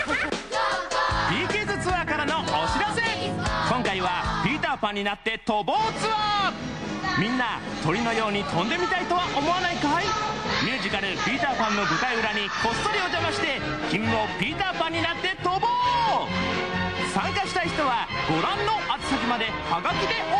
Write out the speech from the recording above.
PK's ツアーからのお知らせ。今回はピーターパンになって飛ぼうツアー。みんな鳥のように飛んでみたいとは思わないかい？ミュージカル「ピーターパン」の舞台裏にこっそりお邪魔して君もピーターパンになって飛ぼう。参加したい人はご覧の宛先までハガキで応募